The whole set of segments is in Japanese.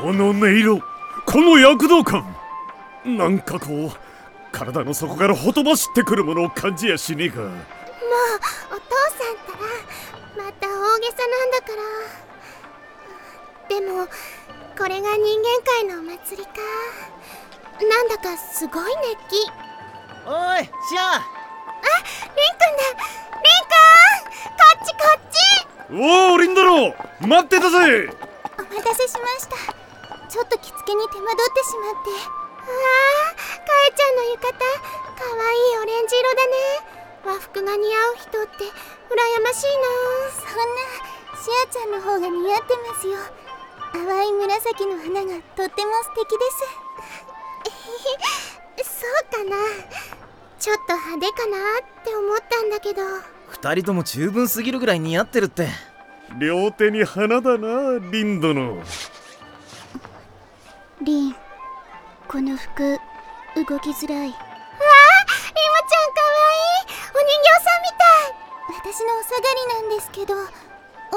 この音色この躍動感なんかこう体の底からほとばしってくるものを感じやしねえか。もうお父さんったらまた大げさなんだから。でもこれが人間界のお祭りか。なんだかすごい熱気。おいシアあリンくんだ。リンくん！こっちこっち！おおリンダロウ待ってたぜ。お待たせしましたちょっと着付けに手間取ってしまって。ああかえちゃんの浴衣。かわいいオレンジ色だね。和服が似合う人って羨ましいな。そんなシアちゃんの方が似合ってますよ。淡い紫の花がとっても素敵です。そうかな。ちょっと派手かなって思ったんだけど。二人とも十分すぎるぐらい似合ってるって。両手に花だなリンドのリンこの服動きづらい。わあリムちゃんかわいい。お人形さんみたい。私のお下がりなんですけど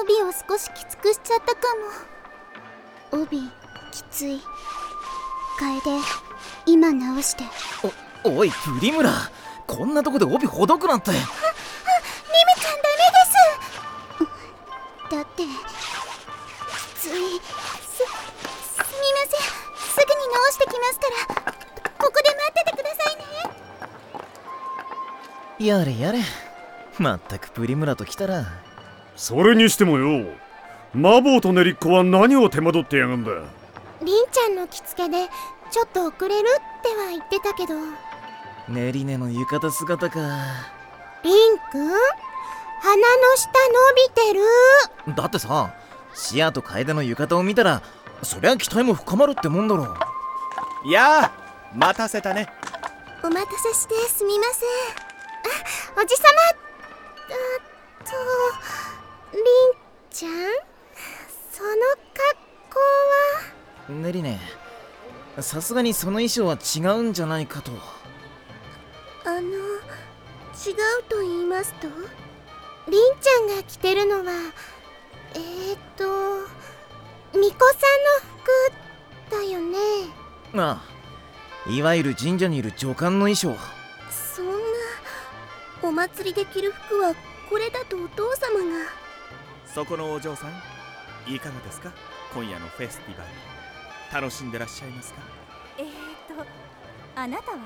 帯を少しきつくしちゃったかも。帯きつい。楓今直して。おおいプリムラ。こんなとこで帯ほどくなんてやれやれ。まったくプリムラと来たら。それにしてもよ。マボウとネリッコは何を手間取ってやがんだ。リンちゃんの着付けでちょっと遅れるっては言ってたけど。ネリネの浴衣姿か。リンくん？鼻の下伸びてる？だってさシアと楓の浴衣を見たらそりゃ期待も深まるってもんだろいやあ待たせたね。お待たせしてすみません。あおじさま。あとリンちゃん？その格好は？ネリネさすがにその衣装は違うんじゃないかと。あの違うと言いますと？リンちゃんが着てるのはえー、っと巫女さんの服だよね。ああいわゆる神社にいる女官の衣装お祭りで着る服はこれだとお父様が。そこのお嬢さん。いかがですか？今夜のフェスティバル。楽しんでらっしゃいますか？えーとあなたは？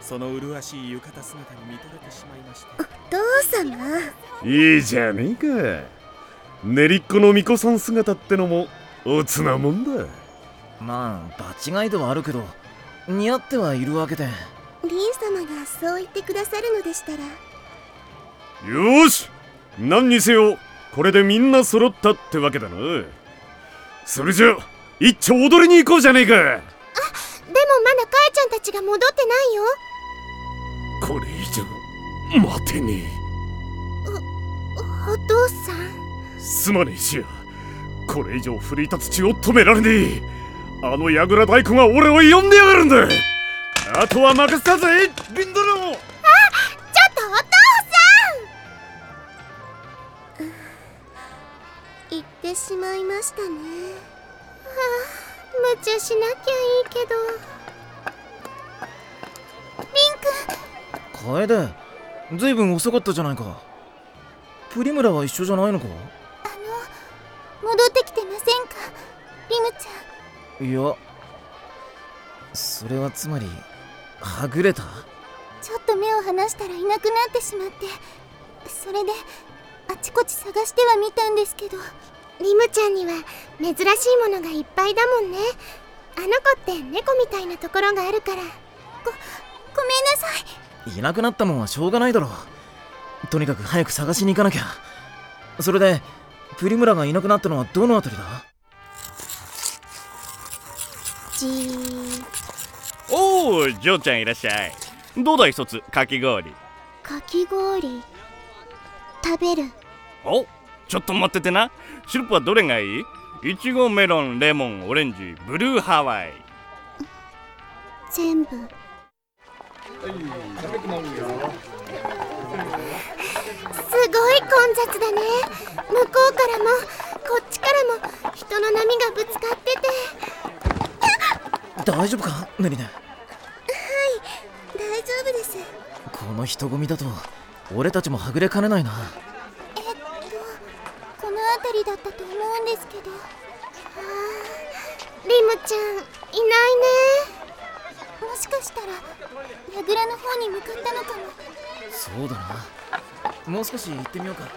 その麗しい浴衣姿に見とれてしまいまして。お父様。いいじゃねえか。練りっ子の巫女さん姿ってのもおつなもんだ。まあ場違いではあるけど似合ってはいるわけで。リン様がそう言ってくださるのでしたら。よーし!何にせよこれでみんな揃ったってわけだな。それじゃ一丁踊りに行こうじゃねえか!でもまだかえちゃんたちが戻ってないよ。これ以上待てねお父さん。えすまねえしや。これ以上奮い立つ血を止められねえ。あの櫓太鼓が俺を呼んでやがるんだあとは任せたぜリンドロちょっとお父さん。言ってしまいましたね。はあ無茶しなきゃいいけど。リンくん楓ずいぶん遅かったじゃないか。プリムラは一緒じゃないのか？あの戻ってきてませんか？リムちゃん。いやそれはつまりはぐれた？ちょっと目を離したらいなくなってしまって。それであちこち探してはみたんですけど。リムちゃんには珍しいものがいっぱいだもんね。あの子って猫みたいなところがあるから。ごごめんなさい。いなくなったもんはしょうがないだろう。とにかく早く探しに行かなきゃ。それでプリムラがいなくなったのはどのあたりだ？じーおおジョーちゃんいらっしゃい。どうだ一つかき氷。かき氷食べる。おちょっと待っててな。シロップはどれがいい？いちごメロンレモンオレンジブルーハワイ。全部。すごい混雑だね。向こうからもこっちからも人の波がぶつかってて大丈夫か？ネリネ大丈夫です。この人混みだと俺たちもはぐれかねないな。えっとこの辺りだったと思うんですけど。あーリムちゃんいないね。もしかしたら櫓の方に向かったのかも。そうだな。もう少し行ってみようか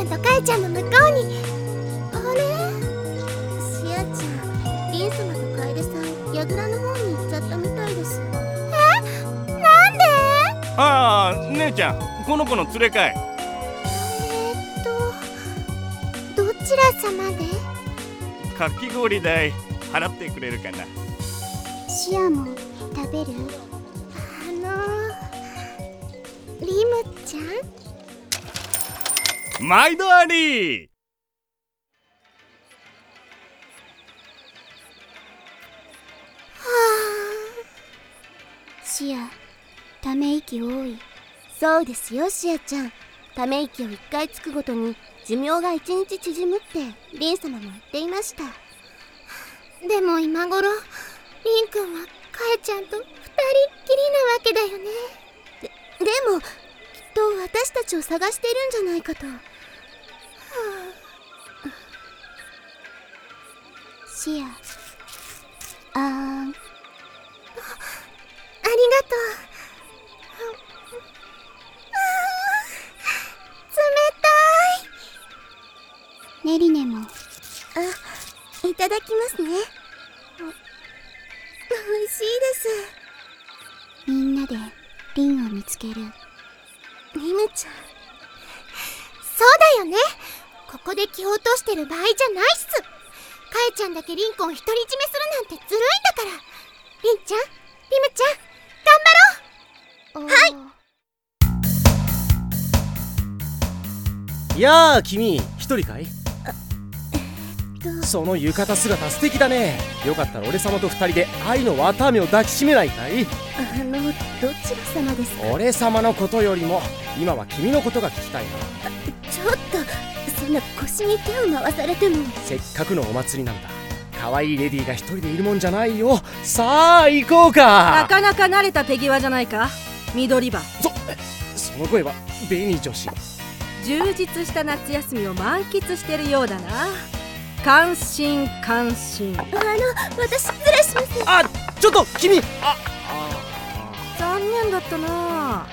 くんとカイちゃんの向こうに。あれ？シアちゃんリン様とカエデさん櫓の方に行っちゃったみたいです。え？なんで？ああ姉ちゃんこの子の連れかいえー、っとどちら様で？かき氷代払ってくれるかな。シアも食べる？あのリムちゃん？毎度あり。シアため息多い。そうですよシアちゃん。ため息を一回つくごとに寿命が一日縮むってリン様も言っていました。でも今頃リンくんはカエちゃんと二人っきりなわけだよね。ででもきっと私たちを探しているんじゃないかと、シア。あー。んありがとう冷たい。ネリネもあいただきますねおいしいですみんなでリンを見つけるリムちゃんそうだよねここで気を落としてる場合じゃないっすちゃんだけリンコを独り占めするなんてずるいんだから。リンちゃんリムちゃん頑張ろう。はい。いやあ君一人かい？と。その浴衣姿素敵だね。よかったら俺様と二人で愛の綿あめを抱きしめないかい？あのどちら様ですか？俺様のことよりも今は君のことが聞きたいな。ちょっとそんな腰に手を回されても。せっかくのお祭りなんだ。可愛いレディーが一人でいるもんじゃないよ。さあ行こうなかかなか慣れた手際じゃないか？緑羽そその声はベニー女子。充実した夏休みを満喫してるようだな。感心感心。あの私失礼します。あちょっと君。あ残念だったな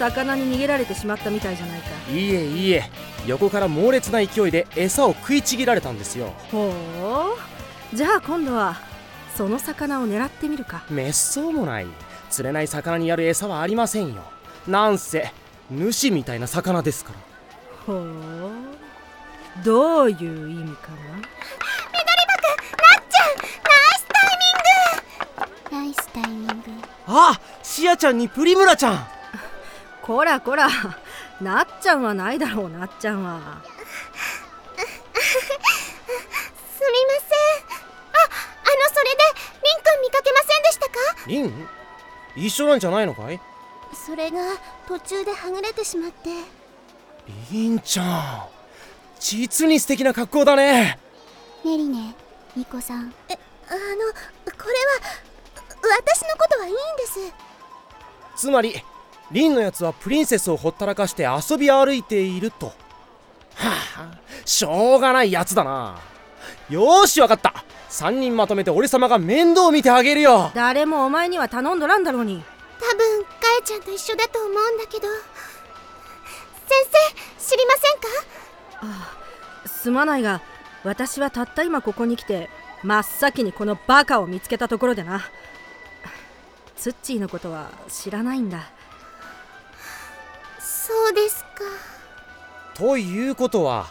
魚に逃げられてしまったみたいじゃないか。いいえいいえ。横から猛烈な勢いで餌を食いちぎられたんですよ。ほう。じゃあ今度はその魚を狙ってみるか。滅相もない。釣れない魚にやる餌はありませんよ。なんせ主みたいな魚ですから。ほう。どういう意味かな？ナイスタイミング。あシアちゃんにプリムラちゃんこらこら。なっちゃんはないだろうなっちゃんは。すみません。ああのそれでリンくん見かけませんでしたか？リン？一緒なんじゃないのかい？それが途中ではぐれてしまって。リンちゃん。実に素敵な格好だね。ネリネニコさん。えあのこれは私のことはいいんです。つまりリンのやつはプリンセスをほったらかして遊び歩いていると。はあしょうがないやつだな。よーしわかった。3人まとめて俺様が面倒見てあげるよ。誰もお前には頼んどらんだろうに。多分カエちゃんと一緒だと思うんだけど。先生知りませんか？すまないが私はたった今ここに来て真っ先にこのバカを見つけたところでな。ツッチーのことは知らないんだそうですか。ということは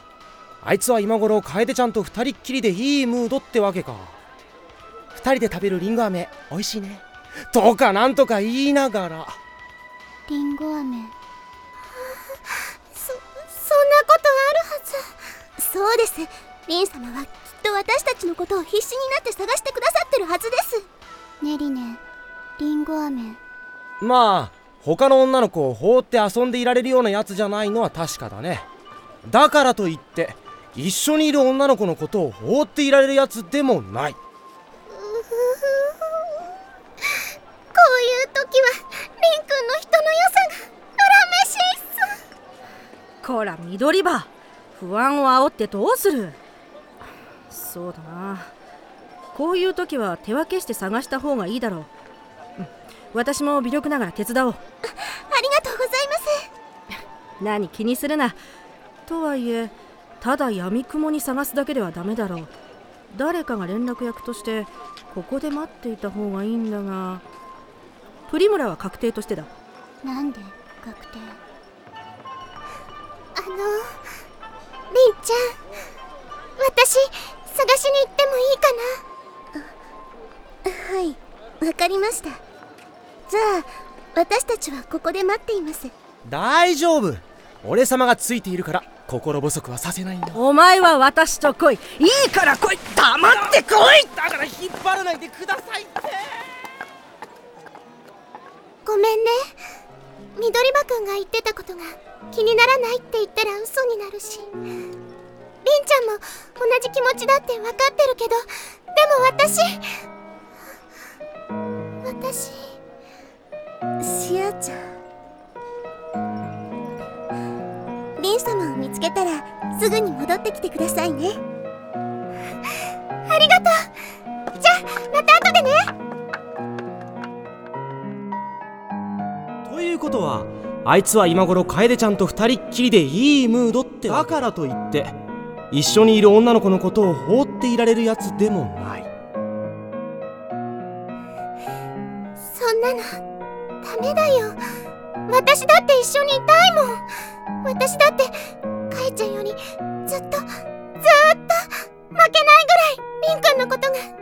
あいつは今頃楓ちゃんと二人っきりでいいムードってわけか。二人で食べるリンゴ飴美味しいね。とかなんとか言いながら。リンゴ飴。そそんなことあるはず。そうです。リン様はきっと私たちのことを必死になって探してくださってるはずです。ねりねリンゴ飴。まあ他の女の子を放って遊んでいられるようなやつじゃないのは確かだね。だからといって一緒にいる女の子のことを放っていられるやつでもない。こういう時はリンくんの人の良さが恨めしいっす。こら緑葉。不安を煽ってどうする？そうだな。こういう時は手分けして探した方がいいだろう。うん私も微力ながら手伝おう。ありがとうございます。何気にするな。とはいえただ闇雲に探すだけではダメだろう。誰かが連絡役としてここで待っていた方がいいんだが。プリムラは確定としてだ。なんで確定？あのりんちゃん。私探しに行ってもいいかな？はいわかりましたじゃあ私たちはここで待っています。大丈夫。俺様がついているから心細くはさせないんだ。お前は私と来い。いいから来い。黙って来い。だから引っ張らないでくださいって。ごめんね。緑葉くんが言ってたことが気にならないって言ったら嘘になるし。りんちゃんも同じ気持ちだって分かってるけどでも私私シアちゃん。りん様を見つけたらすぐに戻ってきてくださいね。ありがとう。じゃあまた後でね。ということはあいつは今頃楓ちゃんと二人っきりでいいムードってだからといって一緒にいる女の子のことを放っていられるやつでもない。そんなのダメだよ。私だって一緒にいたいもん。私だってかえちゃんよりずっとずっと負けないぐらいりんくんのことが。